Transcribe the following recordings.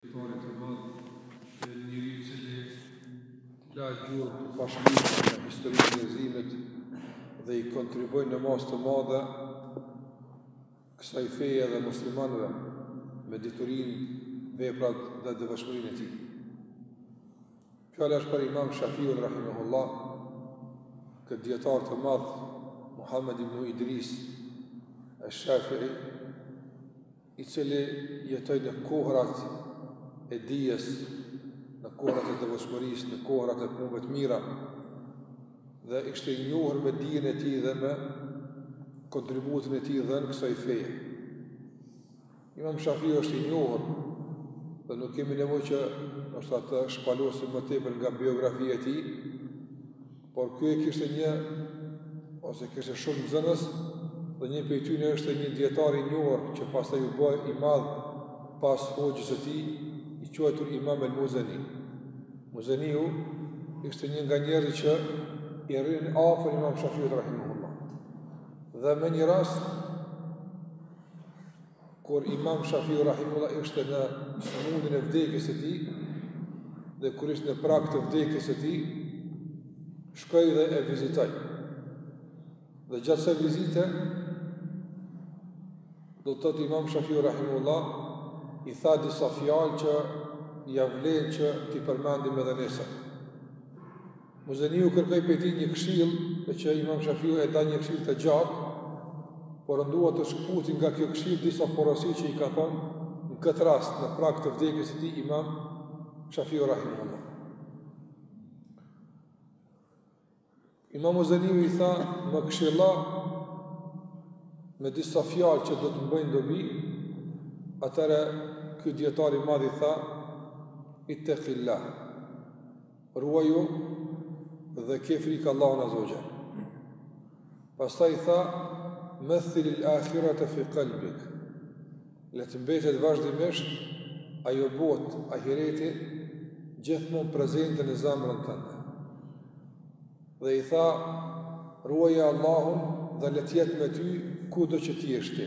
Dijetar të madh e njeri i cili la gjurmë të pashlyeshme në historinë e njerëzimit dhe i kontribuoi në masë të madhe kësaj feje dhe muslimanëve me diturinë, veprat dhe devotshmërinë e tij. Fjala është për imam Shafiun Rahimahullah, këtë dijetar të madh, Muhammed ibn Idris, esh-Shafi'i, i cili jetoi në kohërat e dijes, në kohërat e devotshmërisë, në kohërat e punëve të mira dhe ishte i njohur me dijen e tij dhe me kontributin e tij dhënë kësaj feje. Imam Shafiu është i njohur dhe nuk kemi nevojë që edhe të shpalosim më tepër nga biografia e tij, Por ky e kishte një ose kishte shumë nxënës dhe një prej tyre ishte një dijetar i njohur që pastaj u bë i madh pas hoxhës së tij, i quajtur Imam al-Muzani. Muzaniu ishte një nga njerëzit që i rrinin afër Imam Shafiut rahimahullah. Dhe me një rast Kur Imam Shafiu rahimahullah ishte në sëmundjen e vdekjes së tij dhe kur ishte në prag të vdekjes së tij, shkoi dhe e vizitoi. Dhe gjatë asaj vizite do të thotë Imam Shafiu rahimahullah i tha disa fjalë që ia vlen që t'i përmendim edhe ne sot. Muzeniu kërkoi prej tij një këshillë, e që Imam Shafiu i dha një këshillë të gjatë, por unë dua të shkëpus nga kjo këshillë disa porosi që i ka thënë në këtë rast në prag të vdekjes së tij Imam Shafiu rahimahullah. Imam Muzeni i tha më këshillo me disa fjalë që do të më bëjnë dobi, atëherë ky dijetar i madh i tha ittaqillah. Ruaju dhe ke frikë Allahun Azza wa Jall. Pastaj i tha, "Mathil al-akhirata fi qalbik." Le të mbetet vazhdimisht ajo botë ahireti gjithmonë prezente në zemrën tënde. Dhe i tha, "Ruaje Allahun dhe le të jetë me ty kudo që të jesh ti."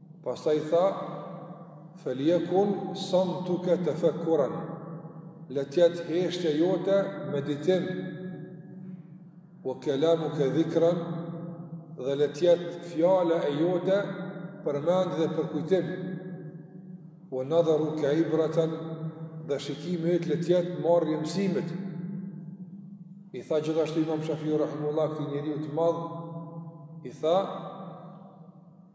Pastaj i tha, Feljekun samtuke tefekkuren, le të jetë heshtja jote meditim, ue kelamuke dhikran, dhe le të jetë fjala jote përmendje dhe përkujtim, ue nadharuke ibratan, dhe shikimi yt le të jetë marrje e mësimit. I tha gjithashtu imam Shafiu Rahimahullah këtij njeriu të madh, i tha,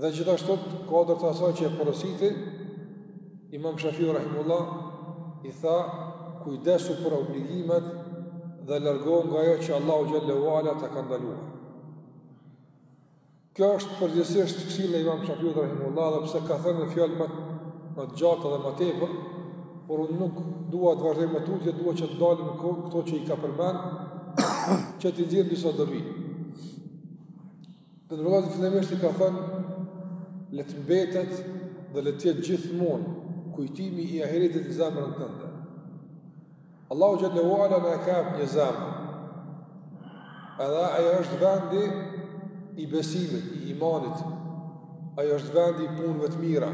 Dhe gjithashtu në kuadër të asaj që e porositi Imam Shafiu rahimullah i tha kujdesu për obligimet dhe largohu nga ajo që Allahu xhallahu ala ta ka ndaluar. Kjo është përgjithësisht këshilla e Imam Shafiu rahimullah dhe pse ka thënë fjalë më të gjata dhe më tepër, por unë nuk dua të vazhdoj më tutje, dua që të ndalem te këto që i ka përmend, që të nxjerr disa dobi. Të nderuar fillimisht i ka thënë le të mbetet dhe le të jetë gjithmonë kujtimi i ahiretit në zemrën tënde. Allahu xhallahu ala na ka jep një zemër. Edhe ajo është vendi i besimit, i imanit. Ajo është vendi i punëve të mira.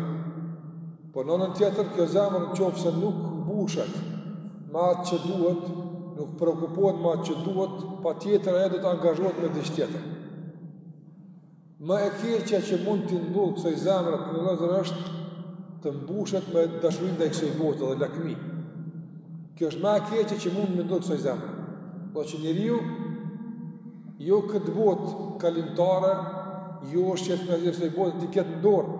Po në anën tjetër, kjo zemër në qoftë se nuk mbushet me atë që duhet, nuk preokupohet me atë që duhet, patjetër se do të angazhohet me diçka tjetër. Më e keqja që mund t'i ndodhë kësaj zemre të nderuar vëllezër është të mbushet me dashuri ndaj kësaj bote dhe lakmi. Kjo është më e keqja që mund t'i ndodhë kësaj zemre. Po që njeriu Jo këtë botë kalimtare, jo është që e të nëzirë së botë, t'i ketë në dorë,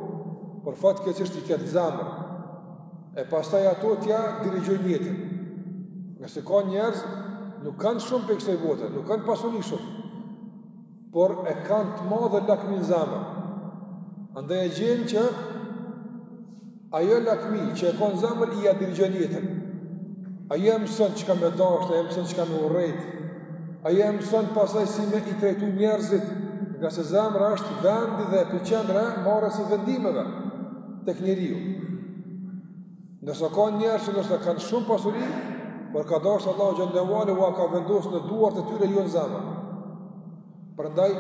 por fatkeqësisht t'i ketë në zemër, e pastaj ato t'ia dirigjojnë jetën. Nëse ka njerëz, nuk kanë shumë prej kësaj bote, nuk kanë pasuni shumë, por e kanë të madhe lakminë në zemër. Andaj e gjen që Ajo lakmi që e ka në zemër ia dirigjon jetën. Ajo e mëson çka me dashtë, ajo e mëson çka me urrejtë, ajo e mëson pastaj si me i trajtu njerëzit, ngase zemra është vendi dhe epiqendra e marrjes së vendimeve tek njeriu. Nëse ka njerëz që ndoshta kanë shumë pasuri, por ka dashtë Allahu xhallahu ala ua ka vendosë në duart e tyre e jo në zemër. Prandaj,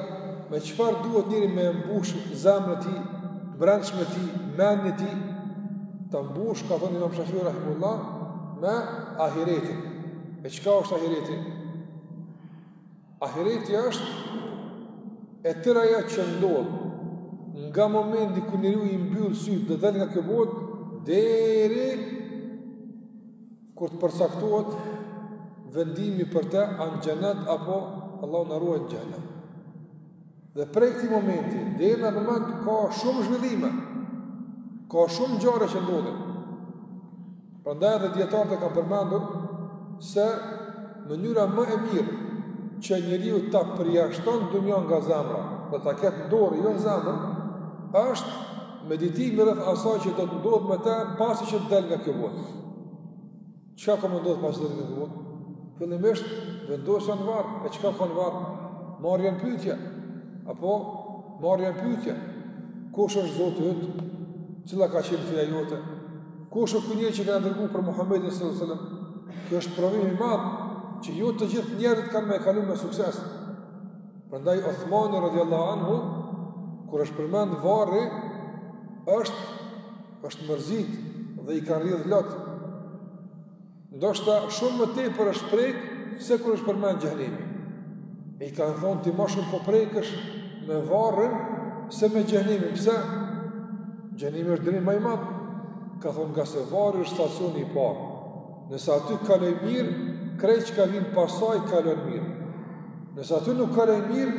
me çfarë duhet njeriu me mbush zemrën e tij, brendshmen e tij, mendjen e tij, ta mbush, ka thënë Imam Shafiu rahimullah, me ahiretin. E çka është ahireti? Ahireti është e tëra ajo që ndodh, nga momenti kur njeriu i mbyll sytë dhe ndahet nga kjo botë, deri Kur të përcaktohet vendimi për të a në xhenet apo Allahu na ruajt në xhehenem. Dhe prej këtij momenti, deri në atë moment ka shumë zhvillime, ka shumë ngjarje që ndodhin. Prandaj edhe dijetarët e kanë përmendur se mënyra më e mirë që njeriu ta përjashton dunjanë nga zemra dhe ta ketë në dorë e jo në zemër, është Meditimi rreth asaj që do të ndodhë me të pasi që të dalë nga kjo botë. Çka ka me ndodh pasi të dalë nga kjo botë? Fillimisht vendosja në varr, e çka ka në varr? Marrja në pyetje. Apo marrja në pyetje. Kush është Zoti yt? Cila ka qenë feja jote? Kush është ky njeri që kena dërgu, për Muhamedin sallallahu alajhi wasallam? Ky është provim i madh që jo të gjithë njerëzit kanë me e kalu me sukses. Prandaj Othmani radhiyallahu anhu kur është përmend varri është është mërzit dhe i kanë rrjedh lot. Ndoshta shumë më tepër është prek se kur është përmend xhehenemi. I kanë thonë ti më shumë po prekesh me varrin se me xhehenemin. Pse? Xhehenemi është dënim më i madh. Ka thonë ngase varri është stacioni i parë. Nëse aty kalon mirë, krejt çka vjen pasaj kalon mirë. Nëse aty nuk kalon mirë,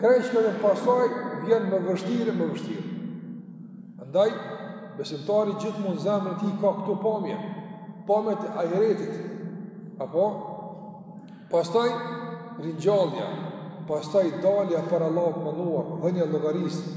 krejt çka vjen pasaj vjen më vështirë e më vështirë. Andaj, besimtari gjithmonë n'zemrën e tij i ka këto pamje, pamjet e ahiretit. Apo, pastaj ringjallja, pastaj dalja para Allahut t'madhëruar, dhënia e llogarisë,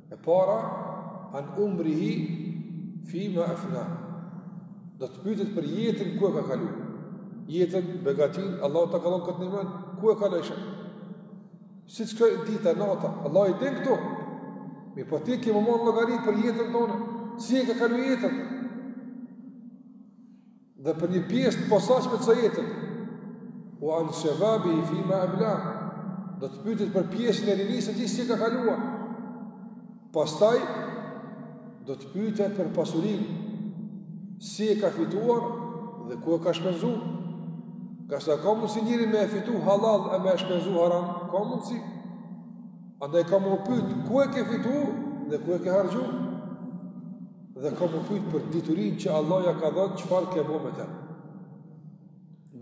E para, an umrihi fima efna. Do të pyetet për jetën ku e ka kalu. Jetën, begatinë, Allahu ta ka dhon këtë nimet, ku e kalojshe. Siç ka dita, nata, Allahu i din këtu. Mirëpo ti ke me dhon llogari për jetën tone. Si e ka kalu jetën. Dhe për një pjesë të posaçme të jetës. Ue an shebabihi fima ebla. Do të pyetet për pjesën e rinisë së tij si e ka kaluar. Pastaj do të pyetet për pasurinë. Si e ka fituar dhe ku e ka shpenzuar. Ngase ka mundësi njeri me e fitu hallal e me e shpenzu haram, ka mundësi. Andaj ka m'u pyt, ku e ke fitu dhe ku e ke harxhu? dhe ka m'u pyt për diturinë që Allahu ia ka dhënë, çfarë ke bo me të.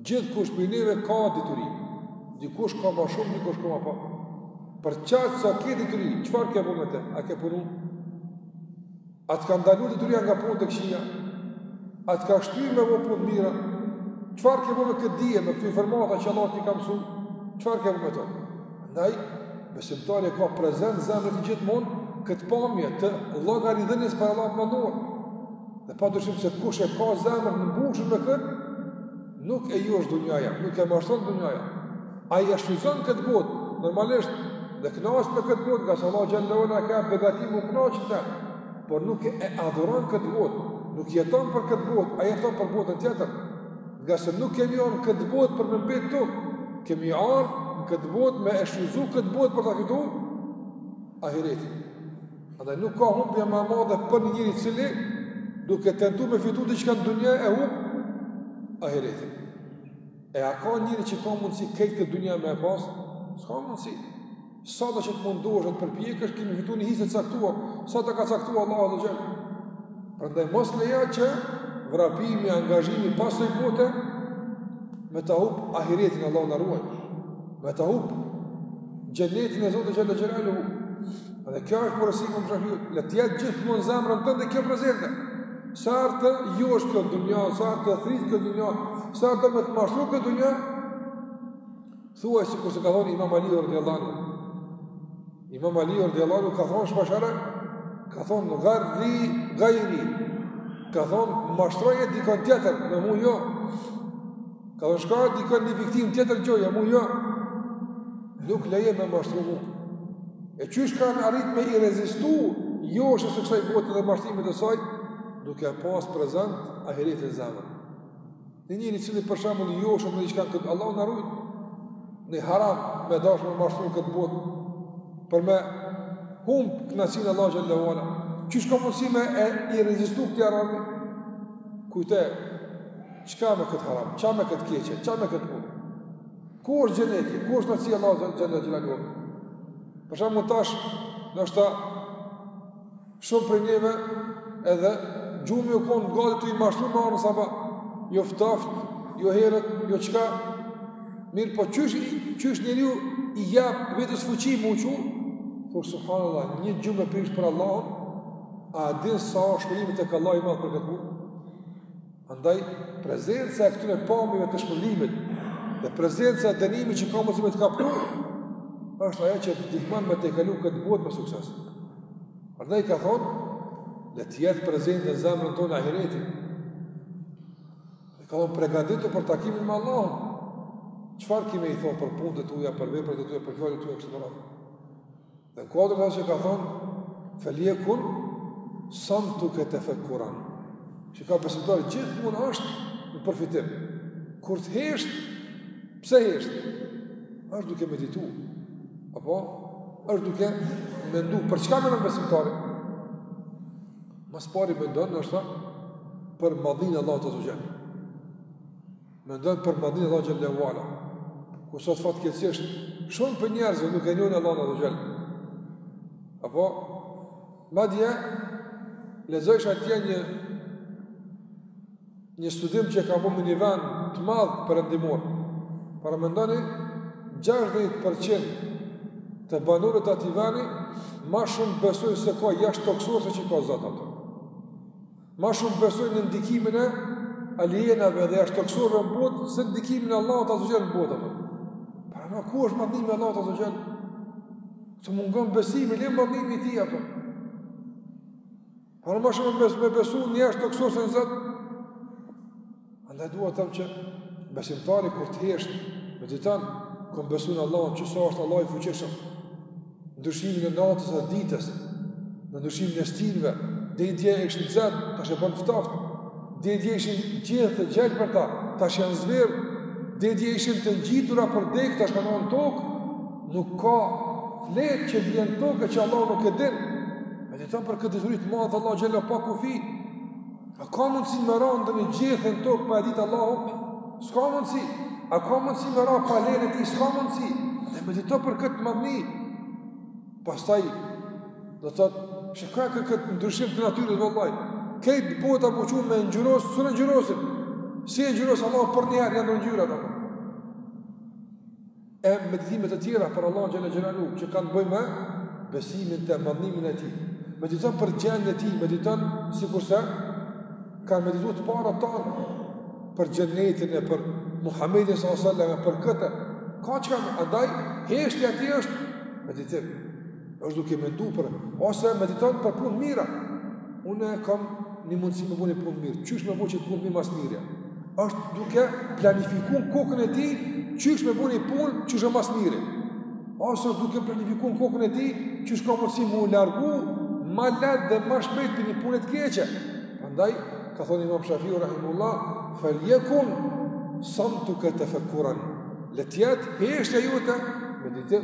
Gjithkush prej neve ka dituri, dikush ka ma shumë, dikush ka ma pak. Për qaq sa ke dituri, çfarë ke bo me të, a ke punu? A të ka ndalu dituria nga punët e këqija? A të ka shty me bo punë t'mira? Çfarë ke bo me këtë dije, me këto informata që Allahu t'i ka mësu? Çfarë ke bo me të? Ndaj, besimtari e ka prezent n'zemrën e tij gjithmonë këtë pamje të llogaridhënies para Allahut t'madhëruar. Dhe pa dyshim se kush e ka zemrën e mbushur me këtë, nuk e josh dunjaja, nuk e mashtron dunjaja. Ai e shfrytëzon këtë botë, normalisht, dhe knaqet me këtë botë, ngase Allahu xhele shanuhu e ka begati m'u knaq n'të, por nuk e adhuron këtë botë, nuk jeton për këtë botë, ai jeton për botën tjetër. Ngase nuk kemi ardh në këtë botë për me mbet këtu. Kemi ardh në këtë botë me e shfrytëzu këtë botë për ta fitu ahiretin. Andaj nuk ka humbje ma të madhe për një njeri i cili duke tentu me fitu diçka në dunja e humb ahiretin. E a ka njeri që ka mundësi krejt këtë dunja me e pasë? S'ka mundësi. Sado që të mundohesh dhe të përpjekesh, ke me fitu një hise të caktuar, sa të ka caktuar Allahu azze ve xhel. Prandaj mos lejo që vrapimi, angazhimi pas së kotës, me ta hupë ahiretin Allahu na ruaj, me ta hupë xhenetin e Zotit xhele xhelaluhu. Dhe kjo është porosi e Imam Shafiut, le të jetë gjithmonë n'zemrën tënde kjo prezente. Sa herë të josh kjo dunja, sa herë të thrret kjo dunja, sa herë me të mashtru kjo dunja, Thuaj sikur se ka thënë Imam Ali radhiyallahu anhu. Imam Ali radhiyallahu anhu ka thënë shpashara, ka thënë gharri ghairi. Ka thënë mashtroje dikon tjetër, mua jo. Ka thënë shko dikon një viktimë tjetër gjeje, mua jo. Nuk leje me mashtru mu. E qysh kanë arrit me i rezistu joshjes së kësaj bote dhe mashtrimit të saj, duke pas prezent ahiretin në zemër. Një njeri i cili për shembull joshet me diçka që Allahu na ruaj. Në haram me dashur me mashtru këtë botë. Për me humb knaqsinë e Allahut xhele ve ala. Qysh ka mundësi me i rezistu këtij harami? Kujto. Çka me këtë haram? Çka me këtë të keqe? Çka me këtë punë? Ku është xheneti? Ku është knaqsia e Allahut xhele ve ala? Për shembull tash, ndoshta Shumë prej neve edhe gjumi u konë gati tu i mashtru me ardh n'sabah, jo ftoft, jo herët, jo çka, mirëpo qysh, qysh njeriu i jap vetes fuqi me u çu, por subhanallah, një gjumë e prish për Allahun, a din sa shpërblime t'i ka Allahu i madh për këtë punë? Andaj, prezenca e këtyre pamjeve të shpërblimit dhe prezenca e dënimit që ka mundësi me të kaplu, është ajo që të ndihmon me e kalu këtë botë me sukses. Andaj ka thonë, le të jetë prezente në zemrën tonë ahireti. Dhe ka thonë, përgatitu për takimin me Allahun. Çfarë ki me i thonë për punët e tuja, për veprat e tuja, për fjalët e tuja, kështu me radhë? Në kuadër të që ka thonë, feljekun samtuke tefekkuran. Çka, besimtari gjithmonë është në përfitim. Kur të heshtë, pse heshtë? është duke meditu. Apo? është duke mendu. Për çka mendon besimtari? Ma së pari mendon, ashtu, për madhninë e Allahut azze ve xhel. Mendon për madhninë e Allahut xhel-le ue ala, ku sot fatkeqësisht, shumë prej njerëzve nuk e njohin Allahun azze ue xhel. Apo, madje, lexojsha atje një, një studim që ka bo me një vend të madh perëndimor. Paramendoni, 60% të banorëve t'atij veni, ma shumë besojnë se ka jashtëtokësorë se që ka Zot ato. Ma shumë besojnë në ndikimin e alienave dhe jashtëtokësorëve në botë, se ndikimin e Allahut azze ue xhel në botë. Pra, ku është madhnimi i Allahut azze ue xhel? Të mungon besimi, le madhnimi i tij, apo. Pra ma shumë me besu n'jashtëtokësorë se në Zot, Andaj dua të them që besimtari kur të hesht mediton, kur beson Allahun që sa është Allahu i fuqishëm. Ndryshimin e natës dhe ditës, në ndryshimin e stinëve, deri dje ishte nxehtë, tash bën ftohtë, deri dje ishin gjethet të gjelbërta, tash janë zverdhë, deri dje ishin të ngjitura për degë, tash kanë ra në tokë, nuk ka fletë që bjen n'tokë që Allahu nuk e din, mediton për këtë dituri të madhe të Allahut xhel-le pa kufi, A ka mundësi me ra ndonjë gjethe në tokë pa e ditë Allahu? S'ka mundësi. A ka mundësi me ra pa lejen e tij? S'ka mundësi. Dhe mediton për këtë madhni. Pastaj, do të thotë, shikoje këtë ndryshim të natyrës, vëlla. Krejt bota mu çu me ngjyros, s'un e ngjyrosin. Si e ngjyros Allahu përnjëherë, janë do ngjyra ato. e meditime të tjera për Allahun xhel-le xhelaluhu që kanë t'bëjnë me besimin te madhnimin e tij. Mediton për gjendjen e tij, mediton sikurse kanë meditu të parët tanë për xhenetin e për Muhamedin sallallahu alaihi wasallam për këtë. Ka çka andaj heshtja e tij është meditim. është duke mendu për ose mediton për punë të mira. Unë kam një mundësi me bo një punë të mirë. Qysh me bo qit punë mirë ma s'miri. Është duke planifikuar kokën e tij, qysh me bo një punë qysh ma s'miri. Ose është duke planifikuar kokën e tij, qysh ka mundësi mu largu ma leht dhe ma shpejt prej një punës të keqe. Prandaj ka thënë Imam Shafiu rahimullah, "Falyakun samtuka tafakkuran." Le të jetë heshtja jote meditim.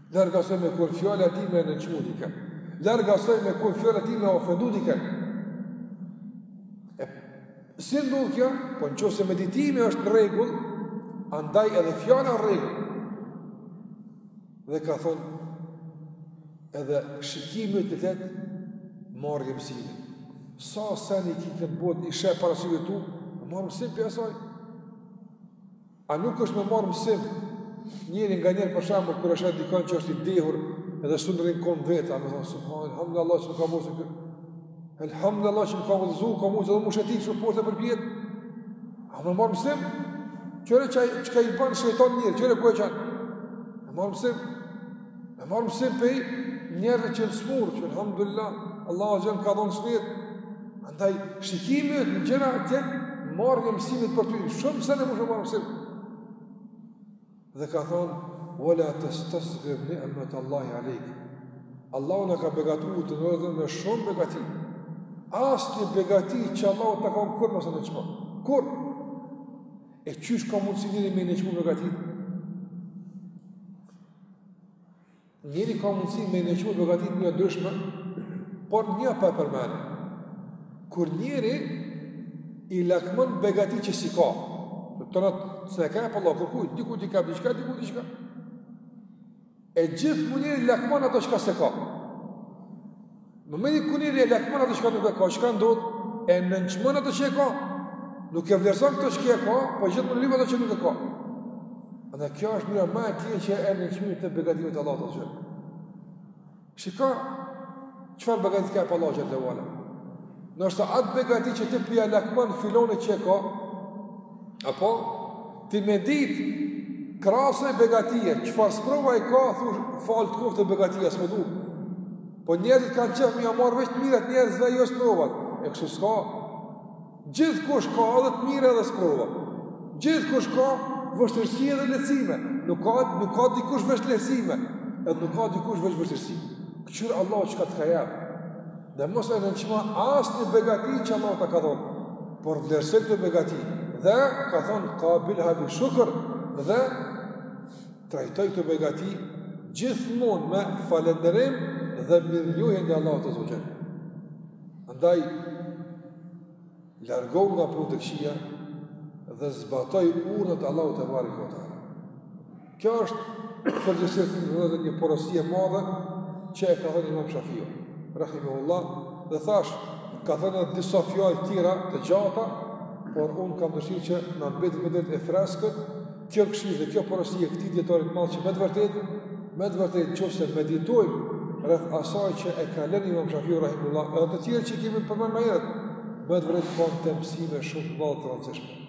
Larg asaj me kon fjala e tij me nënçmu dikën. Larg asaj me kon fjala e tij me ofendu dikën. E, si ndodh kjo? Po në qoftë se meditimi është në rregull, andaj edhe fjala në rregull. Dhe ka thonë, edhe shikimi le të jetë marrje mësimi. Sa sene i ki n'këtë botë, i sheh para syve tu, merr mësim prej asaj. A nuk është me marë mësim njëri nga njëri për shembull kur e sheh dikon që është i dehur edhe s'un rrin n'kom vetë, me thon subhanallahu alhamdulillah që m'ka mos kë. Alhamdulillah që m'ka udhëzu, kam mujt edhe unë me shetit posht e përpjet. A me marr mësim? Kqyre çka i ban shejtani njerit, kqyre ku e çon? Me marr mësim? Me marrë mësim prej njerëzve që janë smurë, që alhamdulillah, Allahu ta ka dhonë shnetë. Andaj, shikimi në gjëra të jetë marrje e mësimit për ty, shumë sene mun me marrë mësim. Dhe ka thonë, Ue la testasgir nimete Allahi alejkë. Allahu na ka begatu neve me shumë begati. Asnjë begati që Allahu ta ka dhonë kurrë mos e nënçmo. Kurrë. E qysh ka mundësi njeri me nënçmu begatitë? Njeri ka mundësi me nënçmu begatitë n'mënyra t'ndryshme, por një po e përmeni. Kur njeri i lakmon begatitë që s'i ka, tona s'ia ka jap Allahu kurkuj, dikujt i ka jap diçka, dikujt diçka. E gjithmonë njeri lakmon ato çka s'e ka. Në momentin kur njeri e lakmon atë çka nuk e ka, çka ndodh? E nënçmon atë që e ka. Nuk e vlerëson këtë që e ka, po gjithmonë lyp atë që nuk e ka. Andaj kjo është mënyra më e keqe që e nënçmon ti begatinë e Allahut azze ue xhel. Shikoj çfarë begati ka Allahu tebareke ue teala. Nëse atë begati që ti p'ia lakmon filanit që e ka, apo Ti me dit krahas asaj begatie, çfarë sprova i ka thu fal të koftë begatia s'po e du. Po njerëzit kanë qef me i marr veç të mirat e njerëzve jo sprovat. E kështu s'ka. Gjithkush ka edhe të mira edhe sprova. Gjithkush ka vështirësi edhe lehtësime. Nuk ka nuk ka dikush veç lehtësime, edhe nuk ka dikush veç vështirësi. Kqyr Allahu çka të ka jap. Dhe mos e nënçmo asnjë begati që Allahu ta ka dhonë, por vlerësoje këtë begati. Dhe ka thonë, kabilha bi shukr, dhe trajtoje këtë begati gjithmonë me falenderim dhe mirënjohje ndaj Allahut azze ue xhel. Andaj, Largohu nga punët e këqija dhe zbatoj urdhnat e Allahut tebareke ue teala. Kjo është përgjithësisht një porosi e madhe që e ka thënë imam Shafiu rahimehullah dhe thash, ka thënë edhe disa fjalë tjera të gjata, por unë kam dëshirë që na mbet vërtet e freskët, Kjo këshillë dhe kjo porosi e këtij dijetari të madh që me të vërtetë, me të vërtetë qoftë se meditojmë rreth asaj që e ka lënë Imam Shafiu rahimehullah, edhe të tjerët që kemi përmend më herët, me të vërtetë kanë mësime shumë të mëdha të rëndësishme.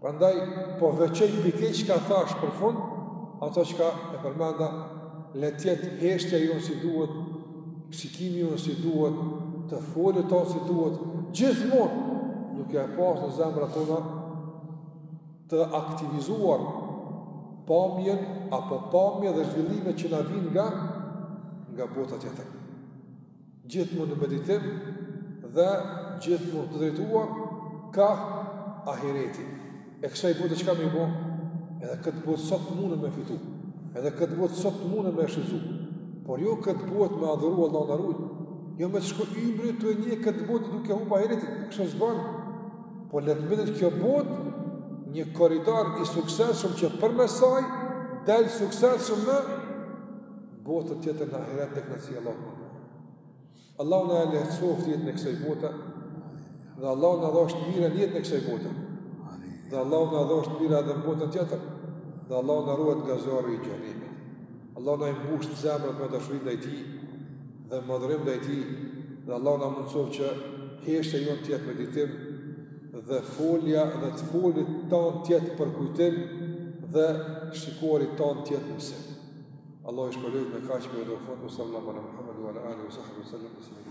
Prandaj po veçoj pikë çka thash për fund, ato çka e përmenda le të jetë heshtja jonë si duhet, shikimi jonë si duhet, të folurit tonë si duhet, gjithmonë, duke e pasë në zemrat tona, të aktivizuar pamjen apo pamje dhe zhvillime që na vijnë nga nga bota tjetër. Gjithmonë në meditim dhe gjithmonë të drejtuar ka ahireti. E kësaj bote çka me i bo? Edhe këtë botë sot munen me fitu. Edhe këtë botë sot munen me e shfrytzu. Por jo këtë botë me adhuru Allahu na rujt. Jo me t'shku ymri tu e ndjek këtë botë duke humb ahiretin. Kështu s'bon. Por le të mbetet kjo botë një koridor i suksesshëm që përmes saj del suksesshëm në botën tjetër në ahiret inshallah. Allahu na lehtësoftë jetën e kësaj bote dhe Allahu na dhashtë mirë n'jetën e kësaj bote. Dhe Allahu na dhashtë mirë edhe në botën tjetër dhe Allahu na rujt nga zjarri i xhehenemit. Allah na i mbushtë zemrat me dashuri ndaj tij dhe madhërim ndaj tij dhe Allah na mundësoftë që heshtja jonë të jetë meditim dhe folja dhe të folit tanë të jetë përkujtim dhe shikuarit tanë të jetë mësim. Allah ju shpërbleftë me kaqë me dhe fund, ue sal-lallahu ala Muhammed, ue ala alihi, ue sahbihi, ue sallam, ue sallam,